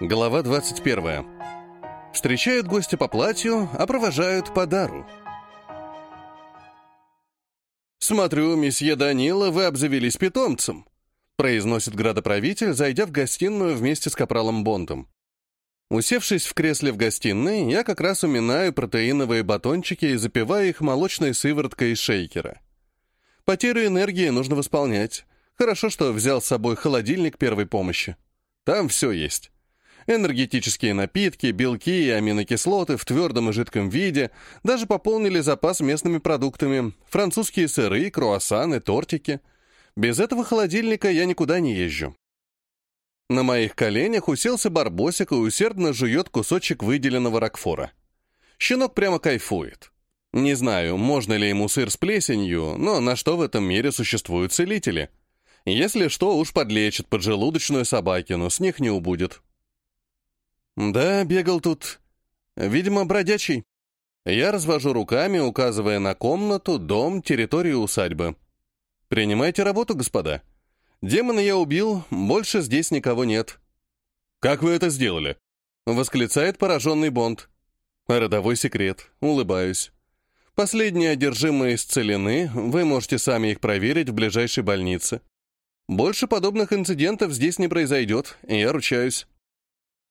Глава 21. Встречают гостя по платью, а провожают по дару. «Смотрю, месье Данила, вы обзавелись питомцем», произносит градоправитель, зайдя в гостиную вместе с капралом Бонтом. Усевшись в кресле в гостиной, я как раз уминаю протеиновые батончики и запиваю их молочной сывороткой из шейкера. Потерю энергии нужно восполнять. Хорошо, что взял с собой холодильник первой помощи. Там все есть. Энергетические напитки, белки и аминокислоты в твердом и жидком виде, даже пополнили запас местными продуктами, французские сыры, круассаны, тортики. Без этого холодильника я никуда не езжу. На моих коленях уселся барбосик и усердно жует кусочек выделенного ракфора. Щенок прямо кайфует. Не знаю, можно ли ему сыр с плесенью, но на что в этом мире существуют целители? Если что, уж подлечит поджелудочную собакину, с них не убудет. «Да, бегал тут. Видимо, бродячий». Я развожу руками, указывая на комнату, дом, территорию усадьбы. «Принимайте работу, господа. Демона я убил, больше здесь никого нет». «Как вы это сделали?» — восклицает пораженный Бонд. «Родовой секрет. Улыбаюсь. Последние одержимые исцелены, вы можете сами их проверить в ближайшей больнице. Больше подобных инцидентов здесь не произойдет, я ручаюсь».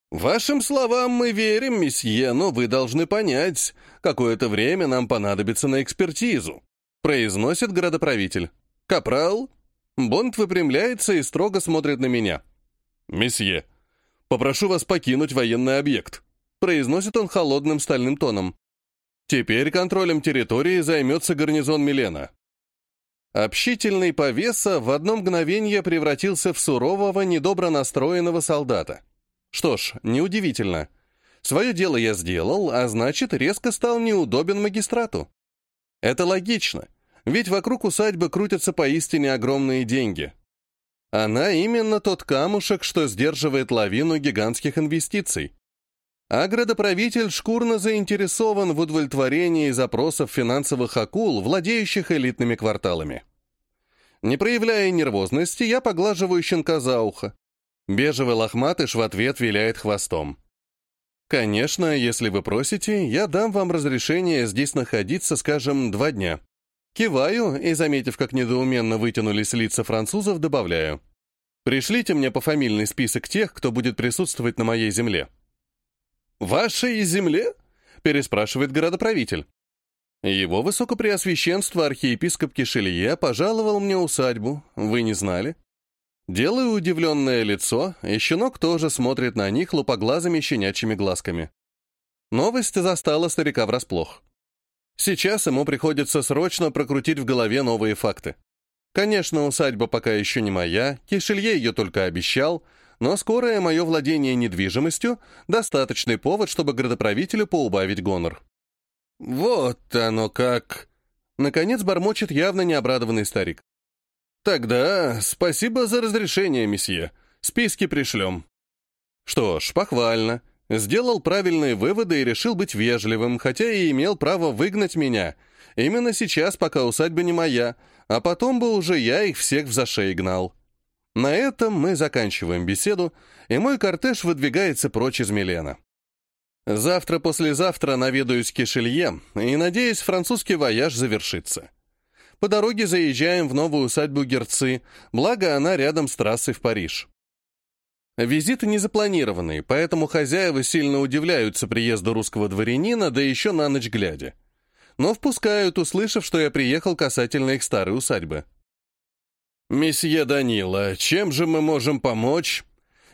«Вашим словам мы верим, месье, но вы должны понять, какое-то время нам понадобится на экспертизу», произносит градоправитель. «Капрал?» Бонд выпрямляется и строго смотрит на меня. «Месье, попрошу вас покинуть военный объект», произносит он холодным стальным тоном. «Теперь контролем территории займется гарнизон Милена». Общительный повеса в одно мгновение превратился в сурового, недобро настроенного солдата. Что ж, неудивительно. Свое дело я сделал, а значит, резко стал неудобен магистрату. Это логично, ведь вокруг усадьбы крутятся поистине огромные деньги. Она именно тот камушек, что сдерживает лавину гигантских инвестиций. А градоправитель шкурно заинтересован в удовлетворении запросов финансовых акул, владеющих элитными кварталами. Не проявляя нервозности, я поглаживаю щенка за ухо. Бежевый лохматыш в ответ виляет хвостом. «Конечно, если вы просите, я дам вам разрешение здесь находиться, скажем, два дня». Киваю и, заметив, как недоуменно вытянулись лица французов, добавляю. «Пришлите мне пофамильный список тех, кто будет присутствовать на моей земле». «Вашей земле?» — переспрашивает городоправитель. Его высокопреосвященство архиепископ Кишелье пожаловал мне усадьбу, вы не знали? Делаю удивленное лицо, и щенок тоже смотрит на них лупоглазыми щенячьими глазками. Новость застала старика врасплох. Сейчас ему приходится срочно прокрутить в голове новые факты. Конечно, усадьба пока еще не моя, Кишелье ее только обещал, но скорое мое владение недвижимостью — достаточный повод, чтобы градоправителю поубавить гонор. «Вот оно как!» Наконец бормочет явно необрадованный старик. «Тогда спасибо за разрешение, месье. Списки пришлем». Что ж, похвально. Сделал правильные выводы и решил быть вежливым, хотя и имел право выгнать меня. Именно сейчас, пока усадьба не моя, а потом бы уже я их всех в зашей гнал. На этом мы заканчиваем беседу, и мой кортеж выдвигается прочь из Милена. Завтра-послезавтра наведаюсь к Кишелье, и, надеюсь, французский вояж завершится. По дороге заезжаем в новую усадьбу Герцы, благо она рядом с трассой в Париж. Визит не запланированный, поэтому хозяева сильно удивляются приезду русского дворянина, да еще на ночь глядя. Но впускают, услышав, что я приехал касательно их старой усадьбы. «Месье Данила, чем же мы можем помочь?»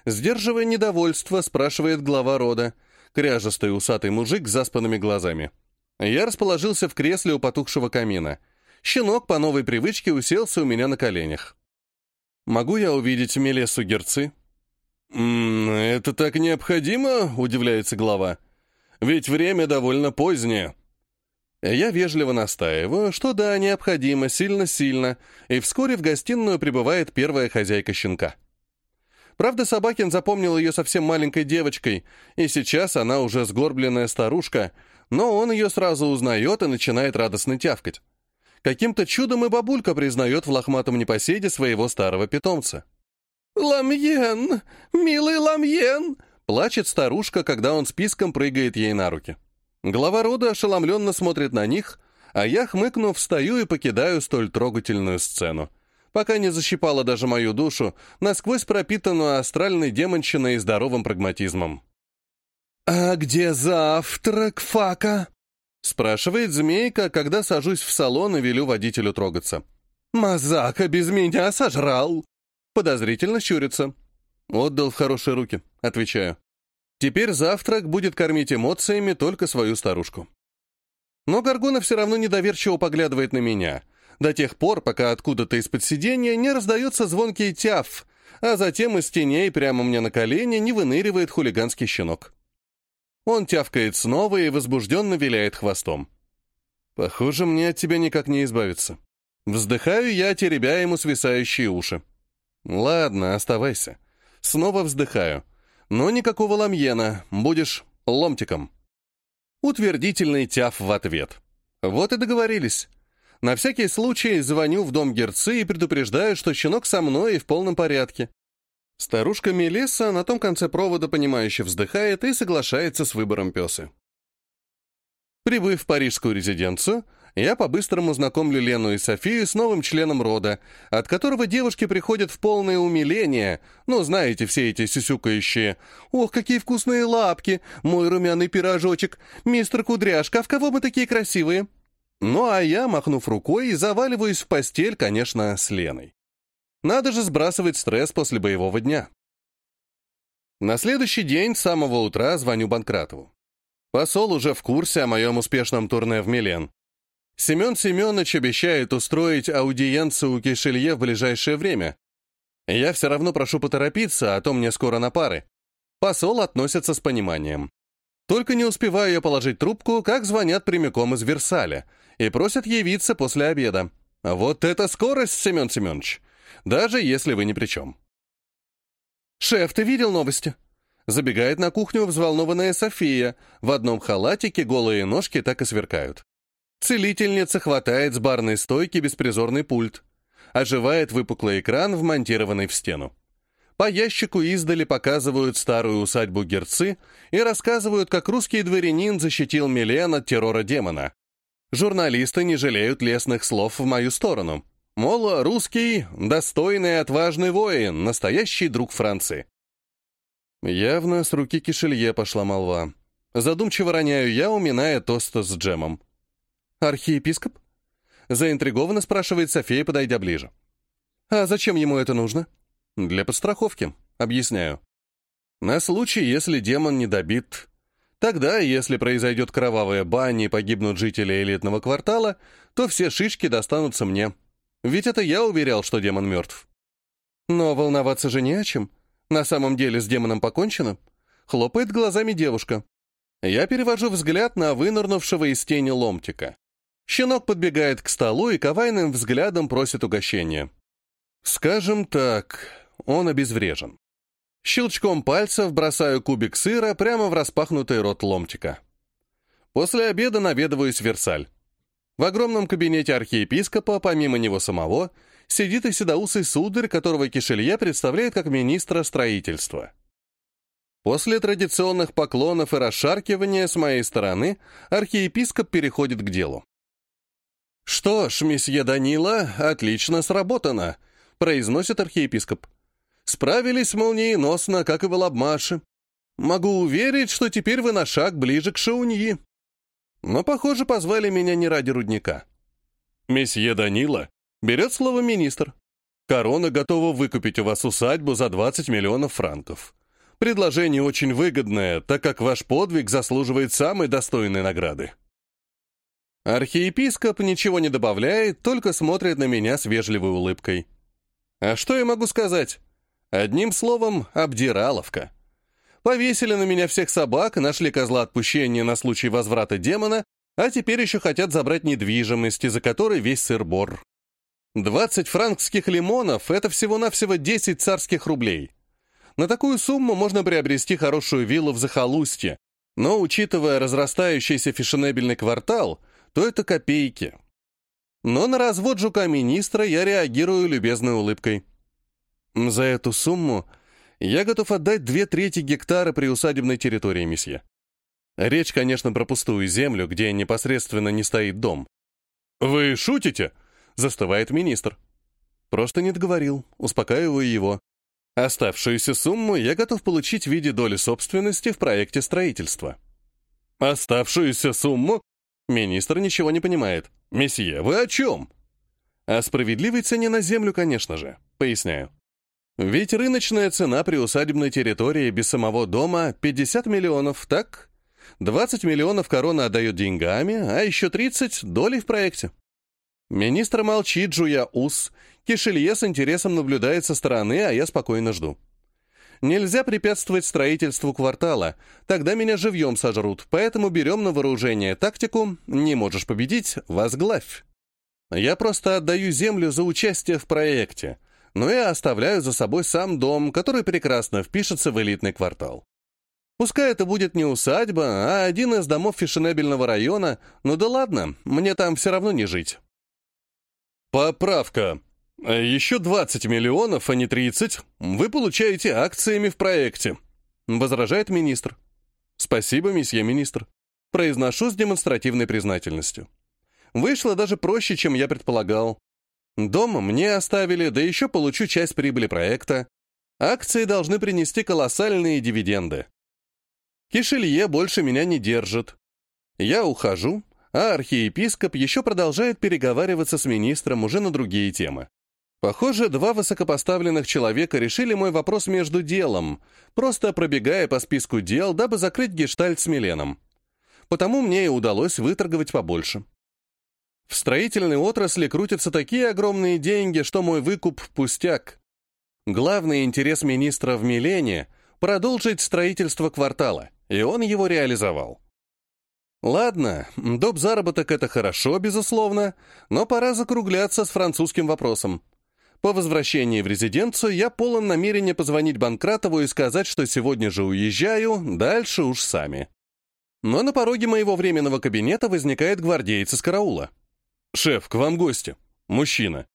Сдерживая недовольство, спрашивает глава рода, кряжестый усатый мужик с заспанными глазами. Я расположился в кресле у потухшего камина — Щенок по новой привычке уселся у меня на коленях. «Могу я увидеть Мелесу Герцы?» «М -м, «Это так необходимо?» — удивляется глава. «Ведь время довольно позднее». Я вежливо настаиваю, что да, необходимо, сильно-сильно, и вскоре в гостиную прибывает первая хозяйка щенка. Правда, Собакин запомнил ее совсем маленькой девочкой, и сейчас она уже сгорбленная старушка, но он ее сразу узнает и начинает радостно тявкать. Каким-то чудом и бабулька признает в лохматом непоседе своего старого питомца. «Ламьен! Милый Ламьен!» Плачет старушка, когда он списком прыгает ей на руки. Глава рода ошеломленно смотрит на них, а я, хмыкнув, встаю и покидаю столь трогательную сцену, пока не защипала даже мою душу, насквозь пропитанную астральной демонщиной и здоровым прагматизмом. «А где завтрак, Фака?» Спрашивает змейка, когда сажусь в салон и велю водителю трогаться. «Мазака без меня сожрал!» Подозрительно щурится. «Отдал в хорошие руки», — отвечаю. «Теперь завтрак будет кормить эмоциями только свою старушку». Но Гаргона все равно недоверчиво поглядывает на меня, до тех пор, пока откуда-то из-под сиденья не раздается звонкий тяф, а затем из теней прямо мне на колени не выныривает хулиганский щенок. Он тявкает снова и возбужденно виляет хвостом. «Похоже, мне от тебя никак не избавиться». Вздыхаю я, теребя ему свисающие уши. «Ладно, оставайся». Снова вздыхаю. «Но никакого ламьена, будешь ломтиком». Утвердительный тяв в ответ. Вот и договорились. На всякий случай звоню в дом Герцы и предупреждаю, что щенок со мной и в полном порядке. Старушка Мелесса на том конце провода понимающе вздыхает и соглашается с выбором пёсы. Прибыв в парижскую резиденцию, я по-быстрому знакомлю Лену и Софию с новым членом рода, от которого девушки приходят в полное умиление. Ну, знаете, все эти сюсюкающие. «Ох, какие вкусные лапки! Мой румяный пирожочек! Мистер Кудряшка, а в кого мы такие красивые?» Ну, а я, махнув рукой, заваливаюсь в постель, конечно, с Леной. Надо же сбрасывать стресс после боевого дня. На следующий день с самого утра звоню Банкратову. Посол уже в курсе о моем успешном турне в Милен. Семен Семенович обещает устроить аудиенцию у Кишелье в ближайшее время. Я все равно прошу поторопиться, а то мне скоро на пары. Посол относится с пониманием. Только не успеваю я положить трубку, как звонят прямиком из Версаля и просят явиться после обеда. Вот это скорость, Семен Семенович! Даже если вы ни при чем. «Шеф, ты видел новости?» Забегает на кухню взволнованная София. В одном халатике голые ножки так и сверкают. Целительница хватает с барной стойки беспризорный пульт. Оживает выпуклый экран, вмонтированный в стену. По ящику издали показывают старую усадьбу Герцы и рассказывают, как русский дворянин защитил Милен от террора демона. Журналисты не жалеют лестных слов в мою сторону. Мол, русский — достойный и отважный воин, настоящий друг Франции. Явно с руки Кишелье пошла молва. Задумчиво роняю я, уминая тост с джемом. «Архиепископ?» Заинтригованно спрашивает София, подойдя ближе. «А зачем ему это нужно?» «Для подстраховки», — объясняю. «На случай, если демон не добит. Тогда, если произойдет кровавая баня и погибнут жители элитного квартала, то все шишки достанутся мне. Ведь это я уверял, что демон мертв». «Но волноваться же не о чем. На самом деле с демоном покончено?» Хлопает глазами девушка. Я перевожу взгляд на вынырнувшего из тени ломтика. Щенок подбегает к столу и ковайным взглядом просит угощения. Скажем так, он обезврежен. Щелчком пальцев бросаю кубик сыра прямо в распахнутый рот ломтика. После обеда наведываюсь в Версаль. В огромном кабинете архиепископа, помимо него самого, сидит и седоусый сударь, которого Кишелье представляет как министра строительства. После традиционных поклонов и расшаркивания с моей стороны архиепископ переходит к делу. «Что ж, месье Данила, отлично сработано», — произносит архиепископ. «Справились молниеносно, как и в Лабмаше. Могу уверить, что теперь вы на шаг ближе к Шауньи. Но, похоже, позвали меня не ради рудника». «Месье Данила», — берет слово министр. «Корона готова выкупить у вас усадьбу за 20 миллионов франков. Предложение очень выгодное, так как ваш подвиг заслуживает самой достойной награды». Архиепископ ничего не добавляет, только смотрит на меня с вежливой улыбкой. А что я могу сказать? Одним словом, обдираловка. Повесили на меня всех собак, нашли козла отпущения на случай возврата демона, а теперь еще хотят забрать недвижимость, из-за которой весь сыр-бор. 20 франкских лимонов — это всего-навсего 10 царских рублей. На такую сумму можно приобрести хорошую виллу в захолустье, но, учитывая разрастающийся фешенебельный квартал — то это копейки. Но на развод жука-министра я реагирую любезной улыбкой. За эту сумму Я готов отдать две трети гектара при усадебной территории, месье. Речь, конечно, про пустую землю, где непосредственно не стоит дом. «Вы шутите?» — застывает министр. Просто не договорил, успокаиваю его. Оставшуюся сумму я готов получить в виде доли собственности в проекте строительства. Оставшуюся сумму? Министр ничего не понимает. Месье, вы о чем? О справедливой цене на землю, конечно же. Поясняю. Ведь рыночная цена при усадебной территории без самого дома 50 миллионов, так? 20 миллионов корона отдает деньгами, а еще 30 — долей в проекте. Министр молчит, жуя ус. Кишелье с интересом наблюдает со стороны, а я спокойно жду. Нельзя препятствовать строительству квартала, тогда меня живьем сожрут, поэтому берем на вооружение тактику «не можешь победить, возглавь». Я просто отдаю землю за участие в проекте, но я оставляю за собой сам дом, который прекрасно впишется в элитный квартал. Пускай это будет не усадьба, а один из домов фешенебельного района, ну да ладно, мне там все равно не жить. Поправка. Еще 20 миллионов, а не 30, вы получаете акциями в проекте, возражает министр. Спасибо, месье министр. Произношу с демонстративной признательностью. Вышло даже проще, чем я предполагал. Дом мне оставили, да еще получу часть прибыли проекта. Акции должны принести колоссальные дивиденды. Кишелье больше меня не держит. Я ухожу, а архиепископ еще продолжает переговариваться с министром уже на другие темы. Похоже, два высокопоставленных человека решили мой вопрос между делом, просто пробегая по списку дел, дабы закрыть гештальт с Миленом. Потому мне и удалось выторговать побольше. В строительной отрасли крутятся такие огромные деньги, что мой выкуп — пустяк. Главный интерес министра в Милене — продолжить строительство квартала, и он его реализовал. Ладно, доп. заработок — это хорошо, безусловно, но пора закругляться с французским вопросом. По возвращении в резиденцию я полон намерения позвонить Банкратову и сказать, что сегодня же уезжаю, дальше уж сами. Но на пороге моего временного кабинета возникает гвардеец из караула. «Шеф, к вам гости. Мужчина.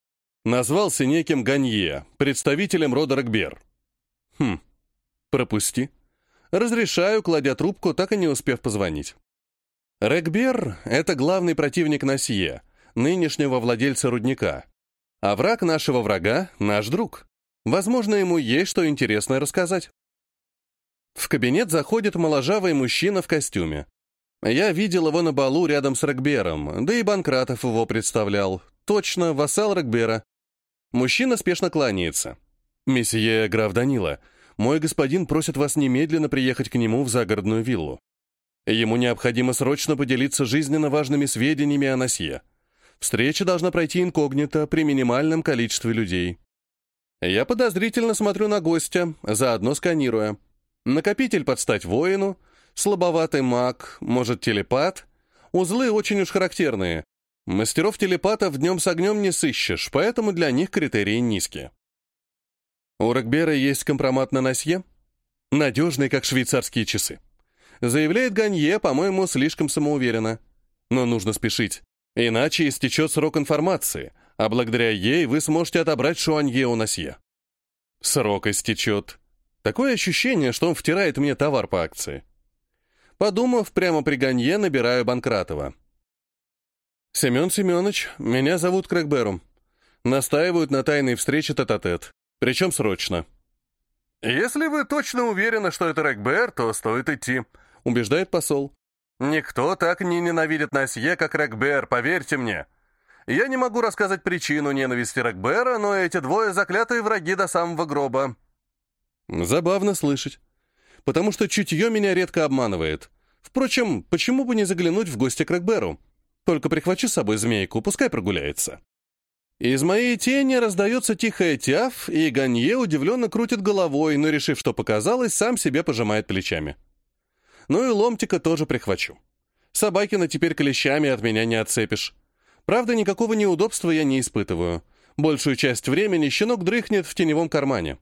Назвался неким Ганье, представителем рода Рокбер». «Хм, пропусти». Разрешаю, кладя трубку, так и не успев позвонить. Регбер — это главный противник Насье, нынешнего владельца рудника. А враг нашего врага — наш друг. Возможно, ему есть что интересное рассказать. В кабинет заходит моложавый мужчина в костюме. Я видел его на балу рядом с Регбером, да и Банкратов его представлял. Точно, вассал Регбера. Мужчина спешно кланяется. «Месье граф Данила, мой господин просит вас немедленно приехать к нему в загородную виллу. Ему необходимо срочно поделиться жизненно важными сведениями о Насье. Встреча должна пройти инкогнито при минимальном количестве людей. Я подозрительно смотрю на гостя, заодно сканируя. Накопитель под стать воину, слабоватый маг, может, телепат. Узлы очень уж характерные. Мастеров телепатов днем с огнем не сыщешь, поэтому для них критерии низкие. У Рокбера есть компромат на Насье? Надежный, как швейцарские часы. Заявляет Ганье, по-моему, слишком самоуверенно. Но нужно спешить. Иначе истечет срок информации, а благодаря ей вы сможете отобрать Шуанье у Насье. Срок истечет. Такое ощущение, что он втирает мне товар по акции. Подумав, прямо при Ганье набираю Банкратова. «Семен Семенович, меня зовут Крэгбером. Настаивают на тайной встрече тет-а-тет. -тет. Причем срочно». «Если вы точно уверены, что это Рэгбер, то стоит идти», — убеждает посол. «Никто так не ненавидит Насье, как Рэгбер, поверьте мне. Я не могу рассказать причину ненависти Рэгбера, но эти двое заклятые враги до самого гроба». Забавно слышать. Потому что чутье меня редко обманывает. Впрочем, почему бы не заглянуть в гости к Рэгберу? Только прихвачу с собой змейку, пускай прогуляется. Из моей тени раздается тихая тяв, и Ганье удивленно крутит головой, но, решив, что показалось, сам себе пожимает плечами. Ну и ломтика тоже прихвачу. Собакина теперь клещами от меня не отцепишь. Правда, никакого неудобства я не испытываю. Большую часть времени щенок дрыхнет в теневом кармане.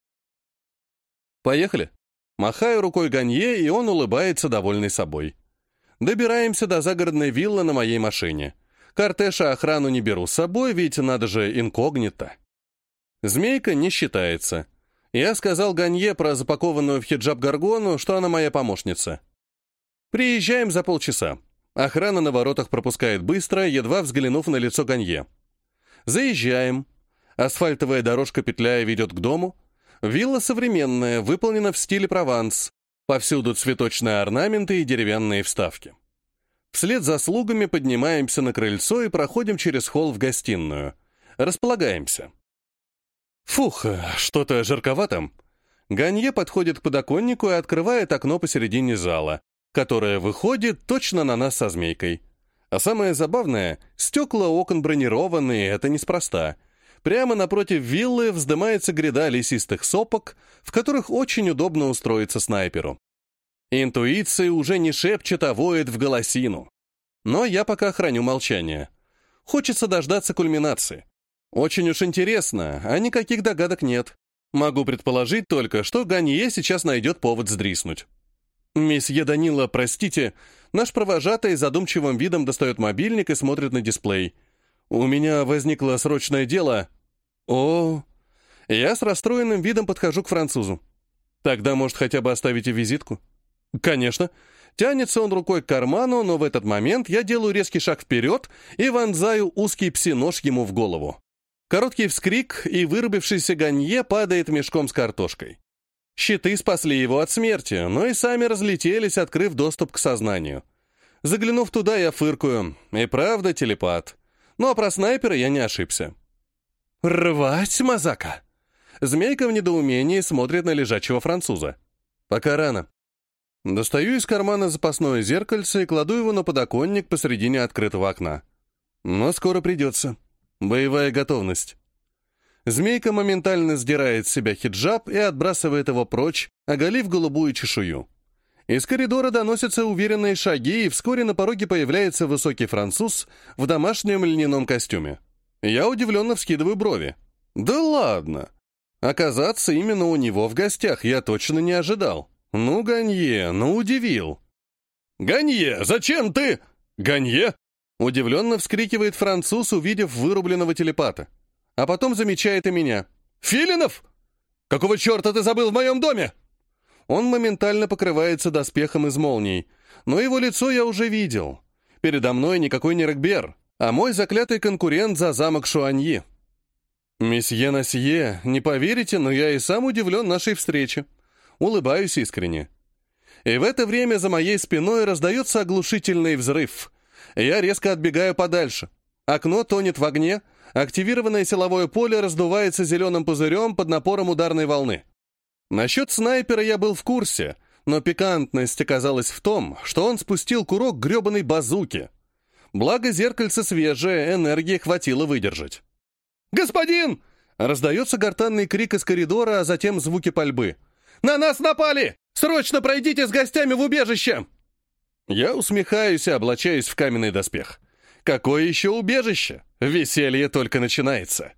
Поехали. Махаю рукой Ганье, и он улыбается, довольный собой. Добираемся до загородной виллы на моей машине. Кортеж охрану не беру с собой, ведь надо же инкогнито. Змейка не считается. Я сказал Ганье про запакованную в хиджаб Гаргону, что она моя помощница. Приезжаем за полчаса. Охрана на воротах пропускает быстро, едва взглянув на лицо Ганье. Заезжаем. Асфальтовая дорожка петляя ведет к дому. Вилла современная, выполнена в стиле Прованс. Повсюду цветочные орнаменты и деревянные вставки. Вслед за слугами поднимаемся на крыльцо и проходим через холл в гостиную. Располагаемся. Фух, что-то жарковато. Ганье подходит к подоконнику и открывает окно посередине зала, которое выходит точно на нас со змейкой. А самое забавное, стекла окон бронированные, это неспроста. Прямо напротив виллы вздымается гряда лесистых сопок, в которых очень удобно устроиться снайперу. Интуиция уже не шепчет, а воет в голосину. Но я пока храню молчание. Хочется дождаться кульминации. Очень уж интересно, а никаких догадок нет. Могу предположить только, что Ганье сейчас найдет повод сдриснуть. «Месье Данила, простите, наш провожатый задумчивым видом достает мобильник и смотрит на дисплей. У меня возникло срочное дело. О, я с расстроенным видом подхожу к французу. Тогда, может, хотя бы оставите визитку? Конечно. Тянется он рукой к карману, но в этот момент я делаю резкий шаг вперед и вонзаю узкий псинож ему в голову. Короткий вскрик, и вырубившийся Ганье падает мешком с картошкой. Щиты спасли его от смерти, но и сами разлетелись, открыв доступ к сознанию. Заглянув туда, я фыркую. И правда телепат. Ну а про снайпера я не ошибся. «Рвать, Мазака!» Змейка в недоумении смотрит на лежачего француза. «Пока рано». Достаю из кармана запасное зеркальце и кладу его на подоконник посредине открытого окна. Но скоро придется. Боевая готовность. Змейка моментально сдирает с себя хиджаб и отбрасывает его прочь, оголив голубую чешую. Из коридора доносятся уверенные шаги, и вскоре на пороге появляется высокий француз в домашнем льняном костюме. Я удивленно вскидываю брови. «Да ладно! Оказаться именно у него в гостях я точно не ожидал. Ну, Ганье, ну удивил!» «Ганье, зачем ты?» «Ганье?» Удивленно вскрикивает француз, увидев вырубленного телепата. А потом замечает и меня. «Филинов? Какого черта ты забыл в моем доме?» Он моментально покрывается доспехом из молний. Но его лицо я уже видел. Передо мной никакой не Рекбер, а мой заклятый конкурент за замок Шуаньи. «Месье Насье, не поверите, но я и сам удивлен нашей встрече. Улыбаюсь искренне. И в это время за моей спиной раздается оглушительный взрыв — я резко отбегаю подальше. Окно тонет в огне, активированное силовое поле раздувается зеленым пузырем под напором ударной волны. Насчет снайпера я был в курсе, но пикантность оказалась в том, что он спустил курок гребаной базуки. Благо зеркальце свежее, энергии хватило выдержать. «Господин!» — раздается гортанный крик из коридора, а затем звуки пальбы. «На нас напали! Срочно пройдите с гостями в убежище!» Я усмехаюсь и облачаюсь в каменный доспех. Какое еще убежище? Веселье только начинается.